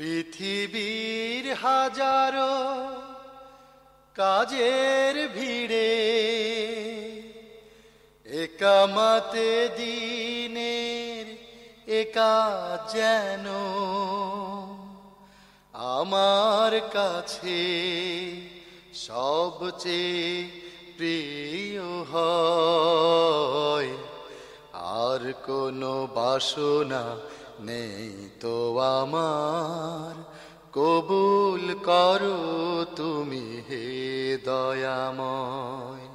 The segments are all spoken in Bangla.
পৃথিবীর হাজারো কাজের ভিড়ে একামাতে দিনের একা যেন আমার কাছে সবচেয়ে প্রিয় হয়। আর কোনো বাসনা নেই তো আমার। কবুল করো তুমি হে দয়াময়।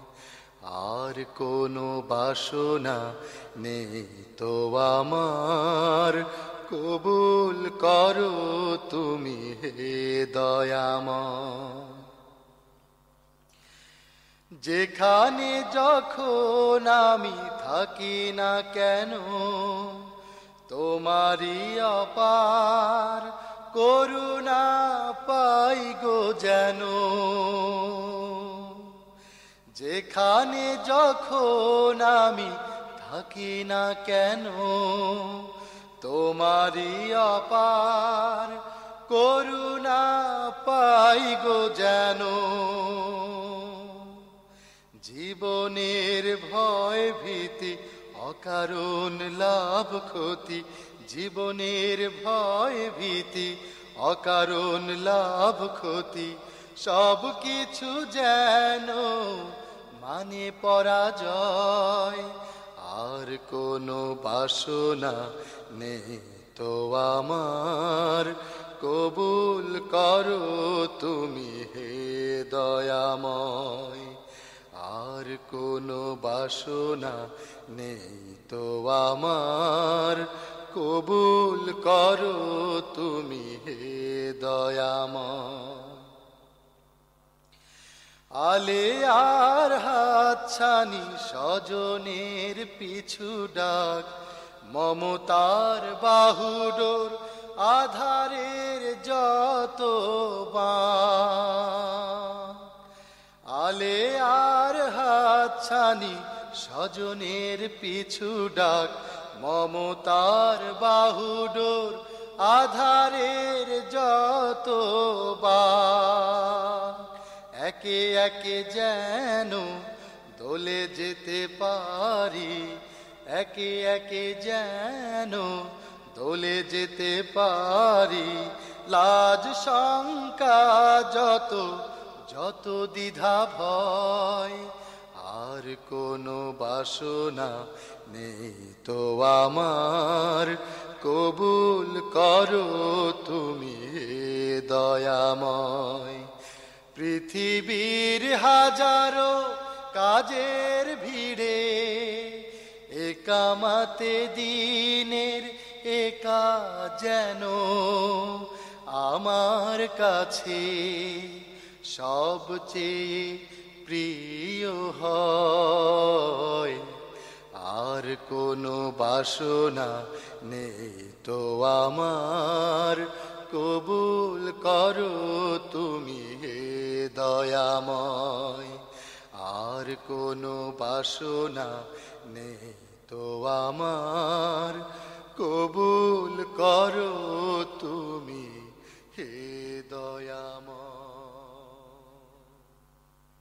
আর কোনো বাসনা নেই তো আমার। কবুল করো তুমি হে দয়াময়। যেখানে যখন আমি থাকি না কেন তোমারই অপার করুণা পাই গো যেন। যেখানে যখন আমি থাকি না কেন তোমারি অপার করুণা পাই গো যেন। জীবনের ভয় ভীতি, অকারণ লাভ ক্ষতি জীবনের ভয় ভীতি, অকারণ লাভ ক্ষতি, সব কিছু যেন মানে পরাজয়। আর কোনো বাসনা নেই তো আমার, কবুল করো তুমি হে দয়াময়। আর কোনো বাসনা নেই তো আমার কবুল করো তুমি হে দয়াময় আলে আর হাতছানি স্বজনের পিছু ডাক, মমতার বাহুডোর আধারের যত। আলে আর হাতছানি স্বজনের পিছু ডাক মমতার বাহুডোর আধারের যত। একে একে যেন দোলে যেতে পারি, একে একে যেন দোলে যেতে পারি লাজ শঙ্কা যত যত দ্বিধা ভয় কোনো বাসনা নেই তো আমার। কবুল করো তুমি দয়াময়। পৃথিবীর হাজারো কাজের ভিড়ে একামাতে দিনের একা যেন আমার কাছে সবচেয়ে প্রিয় হয়, আর কোনো বাসনা নেই তো আমার। কবুল করো তুমি হে দয়াময়, আর কোনো বাসনা নেই তো আমার। কবুল করো তুমি হে দয়াময়।